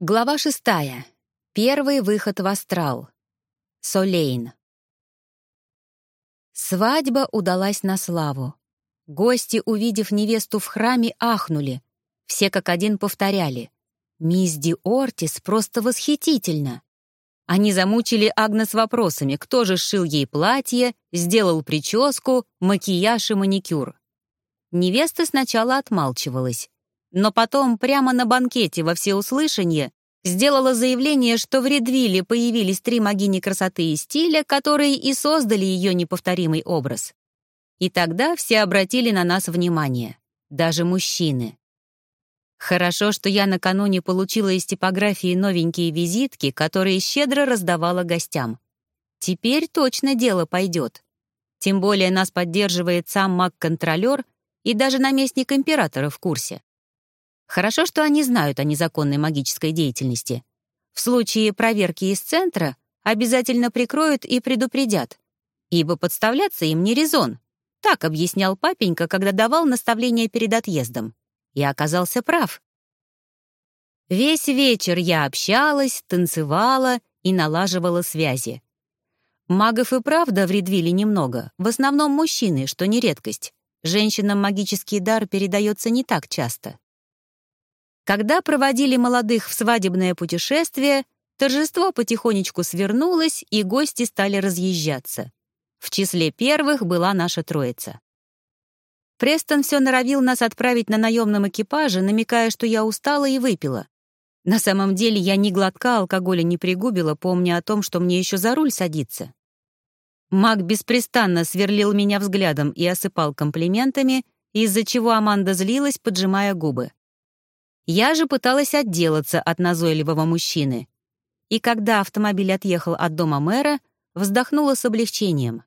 Глава шестая. Первый выход в астрал. Солейн. Свадьба удалась на славу. Гости, увидев невесту в храме, ахнули. Все как один повторяли. «Мисс Ди Ортис просто восхитительно!» Они замучили Агнес вопросами, кто же сшил ей платье, сделал прическу, макияж и маникюр. Невеста сначала отмалчивалась но потом прямо на банкете во всеуслышание сделала заявление, что в Редвилле появились три могини красоты и стиля, которые и создали ее неповторимый образ. И тогда все обратили на нас внимание, даже мужчины. Хорошо, что я накануне получила из типографии новенькие визитки, которые щедро раздавала гостям. Теперь точно дело пойдет. Тем более нас поддерживает сам маг-контролер и даже наместник императора в курсе. Хорошо, что они знают о незаконной магической деятельности. В случае проверки из центра обязательно прикроют и предупредят, ибо подставляться им не резон. Так объяснял папенька, когда давал наставления перед отъездом. И оказался прав. Весь вечер я общалась, танцевала и налаживала связи. Магов и правда в Редвиле немного, в основном мужчины, что не редкость. Женщинам магический дар передается не так часто. Когда проводили молодых в свадебное путешествие, торжество потихонечку свернулось, и гости стали разъезжаться. В числе первых была наша троица. Престон все норовил нас отправить на наемном экипаже, намекая, что я устала и выпила. На самом деле я ни глотка алкоголя не пригубила, помня о том, что мне еще за руль садиться. Маг беспрестанно сверлил меня взглядом и осыпал комплиментами, из-за чего Аманда злилась, поджимая губы. Я же пыталась отделаться от назойливого мужчины. И когда автомобиль отъехал от дома мэра, вздохнула с облегчением.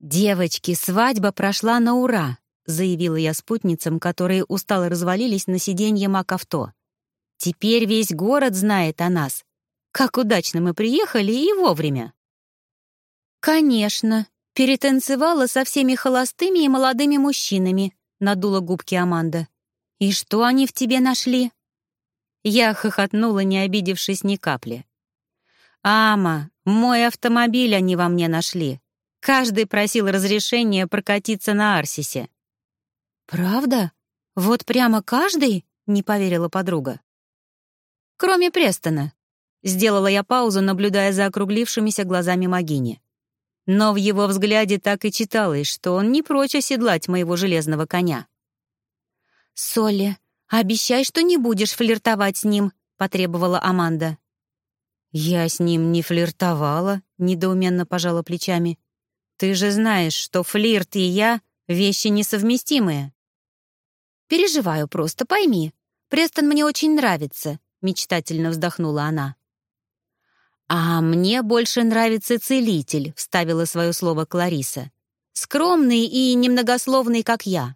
«Девочки, свадьба прошла на ура», — заявила я спутницам, которые устало развалились на сиденье МакАвто. «Теперь весь город знает о нас. Как удачно мы приехали и вовремя». «Конечно», перетанцевала со всеми холостыми и молодыми мужчинами», — надула губки Аманда. «И что они в тебе нашли?» Я хохотнула, не обидевшись ни капли. «Ама, мой автомобиль они во мне нашли. Каждый просил разрешения прокатиться на Арсисе». «Правда? Вот прямо каждый?» — не поверила подруга. «Кроме Престона». Сделала я паузу, наблюдая за округлившимися глазами Магини. Но в его взгляде так и читалось, что он не прочь оседлать моего железного коня. «Солли, обещай, что не будешь флиртовать с ним», — потребовала Аманда. «Я с ним не флиртовала», — недоуменно пожала плечами. «Ты же знаешь, что флирт и я — вещи несовместимые». «Переживаю просто, пойми. Престон мне очень нравится», — мечтательно вздохнула она. «А мне больше нравится целитель», — вставила свое слово Клариса. «Скромный и немногословный, как я».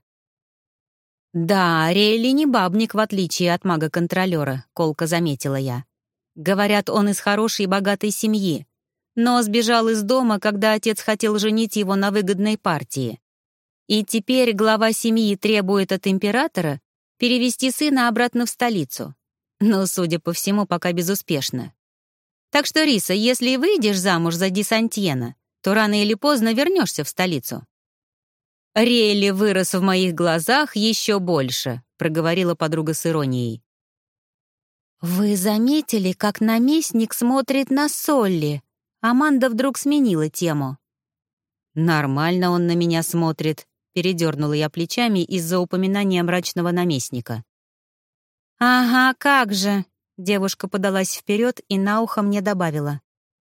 «Да, Рейли не бабник, в отличие от мага-контролера», — колко заметила я. «Говорят, он из хорошей и богатой семьи, но сбежал из дома, когда отец хотел женить его на выгодной партии. И теперь глава семьи требует от императора перевести сына обратно в столицу. Но, судя по всему, пока безуспешно. Так что, Риса, если выйдешь замуж за Десантьена, то рано или поздно вернешься в столицу. «Рейли вырос в моих глазах еще больше», — проговорила подруга с иронией. «Вы заметили, как наместник смотрит на Солли?» Аманда вдруг сменила тему. «Нормально он на меня смотрит», — передернула я плечами из-за упоминания мрачного наместника. «Ага, как же!» — девушка подалась вперед и на ухо мне добавила.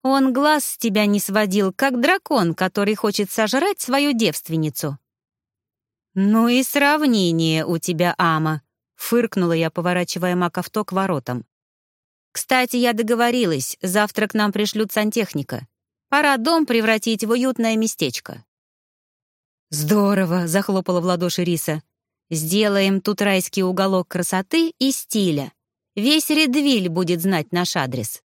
«Он глаз с тебя не сводил, как дракон, который хочет сожрать свою девственницу». «Ну и сравнение у тебя, Ама», — фыркнула я, поворачивая мак-авто к воротам. «Кстати, я договорилась, завтра к нам пришлют сантехника. Пора дом превратить в уютное местечко». «Здорово!» — захлопала в ладоши Риса. «Сделаем тут райский уголок красоты и стиля. Весь Редвиль будет знать наш адрес».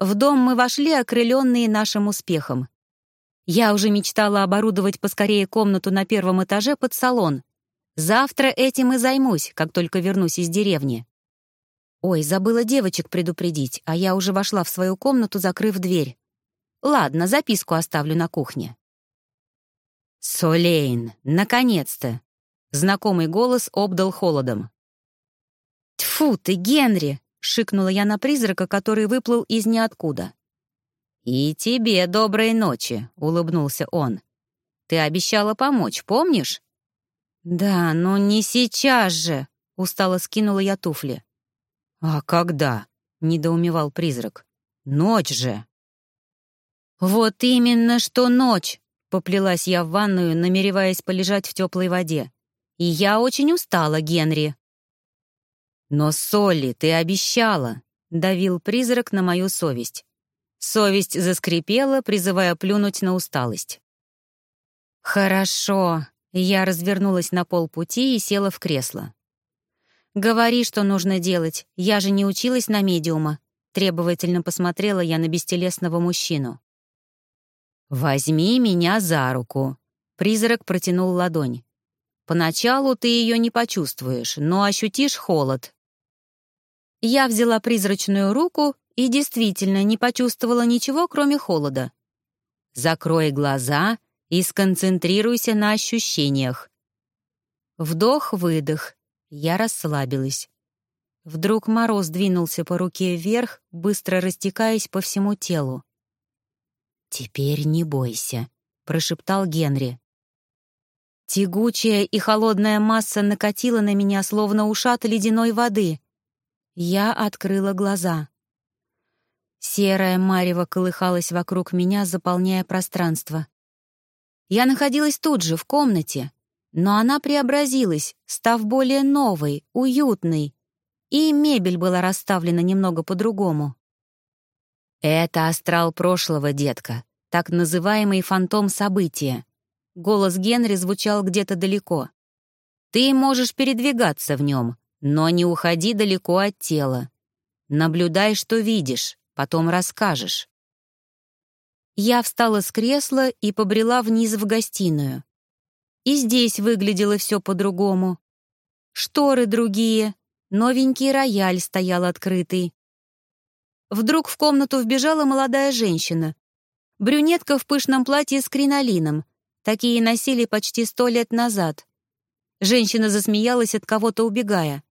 В дом мы вошли, окрыленные нашим успехом. Я уже мечтала оборудовать поскорее комнату на первом этаже под салон. Завтра этим и займусь, как только вернусь из деревни. Ой, забыла девочек предупредить, а я уже вошла в свою комнату, закрыв дверь. Ладно, записку оставлю на кухне. «Солейн, наконец-то!» Знакомый голос обдал холодом. «Тьфу ты, Генри!» — шикнула я на призрака, который выплыл из ниоткуда. «И тебе доброй ночи», — улыбнулся он. «Ты обещала помочь, помнишь?» «Да, но не сейчас же», — устало скинула я туфли. «А когда?» — недоумевал призрак. «Ночь же!» «Вот именно что ночь!» — поплелась я в ванную, намереваясь полежать в теплой воде. «И я очень устала, Генри». «Но, Солли, ты обещала!» — давил призрак на мою совесть. Совесть заскрипела, призывая плюнуть на усталость. «Хорошо», — я развернулась на полпути и села в кресло. «Говори, что нужно делать. Я же не училась на медиума». Требовательно посмотрела я на бестелесного мужчину. «Возьми меня за руку». Призрак протянул ладонь. «Поначалу ты ее не почувствуешь, но ощутишь холод». Я взяла призрачную руку и действительно не почувствовала ничего, кроме холода. «Закрой глаза и сконцентрируйся на ощущениях». Вдох-выдох. Я расслабилась. Вдруг мороз двинулся по руке вверх, быстро растекаясь по всему телу. «Теперь не бойся», — прошептал Генри. Тягучая и холодная масса накатила на меня, словно ушат ледяной воды. Я открыла глаза. Серая марево колыхалась вокруг меня, заполняя пространство. Я находилась тут же, в комнате, но она преобразилась, став более новой, уютной, и мебель была расставлена немного по-другому. «Это астрал прошлого, детка, так называемый фантом события». Голос Генри звучал где-то далеко. «Ты можешь передвигаться в нем, но не уходи далеко от тела. Наблюдай, что видишь, потом расскажешь». Я встала с кресла и побрела вниз в гостиную. И здесь выглядело все по-другому. Шторы другие, новенький рояль стоял открытый. Вдруг в комнату вбежала молодая женщина. Брюнетка в пышном платье с кринолином. Такие носили почти сто лет назад. Женщина засмеялась от кого-то убегая.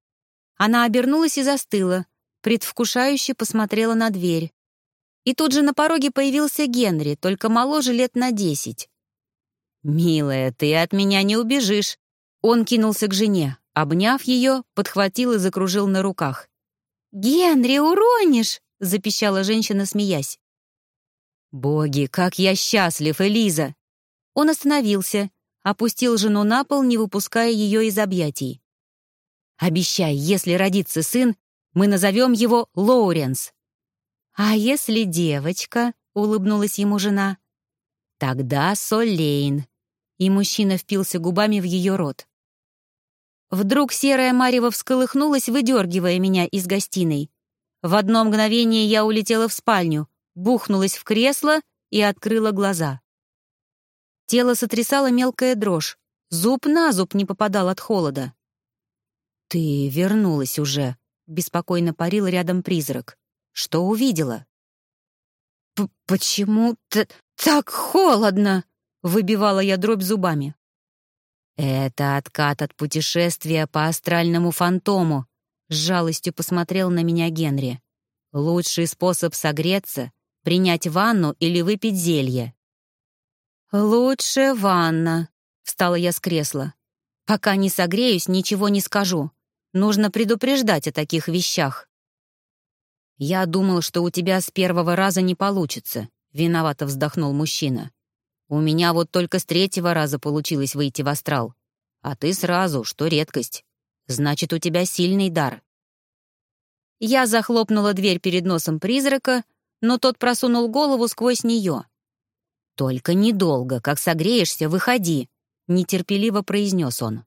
Она обернулась и застыла, предвкушающе посмотрела на дверь. И тут же на пороге появился Генри, только моложе лет на десять. «Милая, ты от меня не убежишь!» Он кинулся к жене, обняв ее, подхватил и закружил на руках. «Генри, уронишь!» — запищала женщина, смеясь. «Боги, как я счастлив, Элиза!» Он остановился, опустил жену на пол, не выпуская ее из объятий. «Обещай, если родится сын, мы назовем его Лоуренс». «А если девочка?» — улыбнулась ему жена. «Тогда Солейн», и мужчина впился губами в ее рот. Вдруг серая марево всколыхнулась, выдергивая меня из гостиной. В одно мгновение я улетела в спальню, бухнулась в кресло и открыла глаза. Тело сотрясало мелкая дрожь, зуб на зуб не попадал от холода. «Ты вернулась уже», — беспокойно парил рядом призрак. «Что увидела?» «Почему так холодно?» Выбивала я дробь зубами. «Это откат от путешествия по астральному фантому», — с жалостью посмотрел на меня Генри. «Лучший способ согреться — принять ванну или выпить зелье». «Лучше ванна», — встала я с кресла. «Пока не согреюсь, ничего не скажу. Нужно предупреждать о таких вещах». «Я думал, что у тебя с первого раза не получится», — виновато вздохнул мужчина. У меня вот только с третьего раза получилось выйти в астрал. А ты сразу, что редкость. Значит, у тебя сильный дар. Я захлопнула дверь перед носом призрака, но тот просунул голову сквозь нее. «Только недолго, как согреешься, выходи», — нетерпеливо произнес он.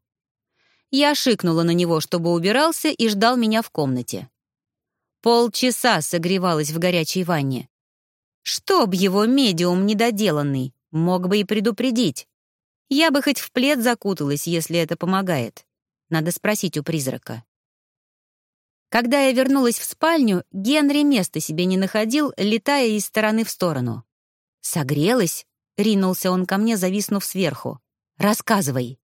Я шикнула на него, чтобы убирался, и ждал меня в комнате. Полчаса согревалась в горячей ванне. Чтоб его медиум недоделанный! Мог бы и предупредить. Я бы хоть в плед закуталась, если это помогает. Надо спросить у призрака. Когда я вернулась в спальню, Генри места себе не находил, летая из стороны в сторону. «Согрелась?» — ринулся он ко мне, зависнув сверху. «Рассказывай».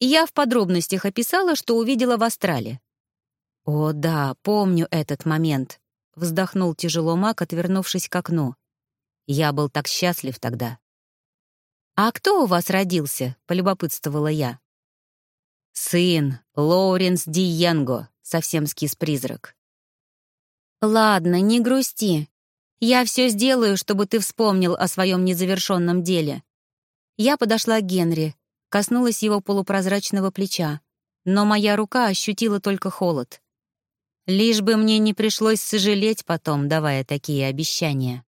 Я в подробностях описала, что увидела в астрале. «О, да, помню этот момент», — вздохнул тяжело маг, отвернувшись к окну. Я был так счастлив тогда. «А кто у вас родился?» — полюбопытствовала я. «Сын, Лоуренс Диенго», — совсем скис призрак. «Ладно, не грусти. Я все сделаю, чтобы ты вспомнил о своем незавершенном деле». Я подошла к Генри, коснулась его полупрозрачного плеча, но моя рука ощутила только холод. Лишь бы мне не пришлось сожалеть потом, давая такие обещания.